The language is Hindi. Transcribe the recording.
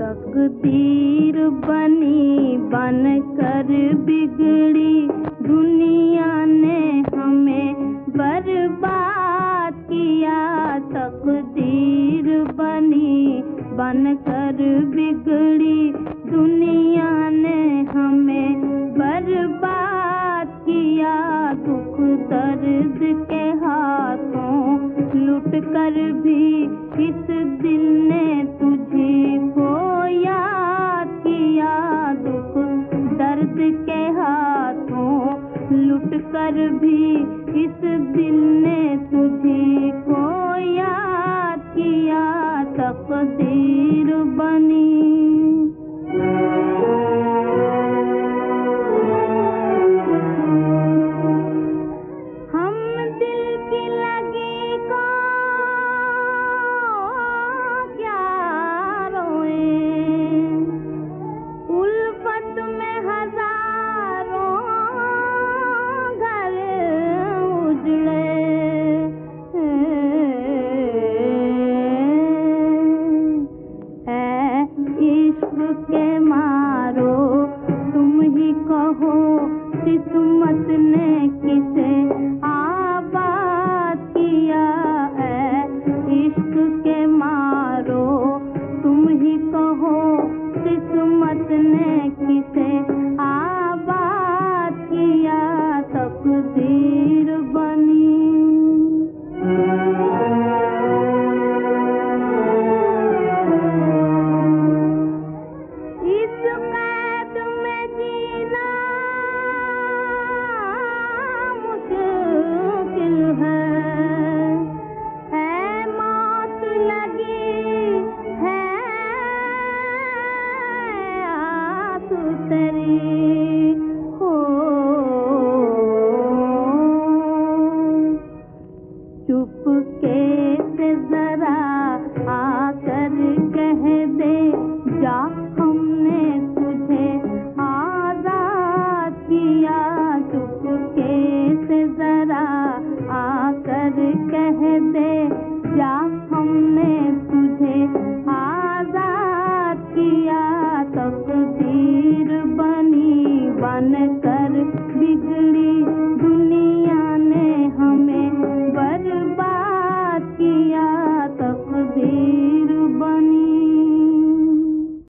तकदीर बनी, बन कर बिगड़ी। दुनिया ने हमें तकदीर बनी बिगड़ी। दुनिया ने हमें किया। दुख दर्द के लुट कर भी इस दिल ने तुझे को याद किया, दुख दर्द के हाथों लुट कर भी इस दिल ने तुझे को याद किया, तकदीर बनी। किस्मत ने किसे हमने तुझे आज़ाद किया। कर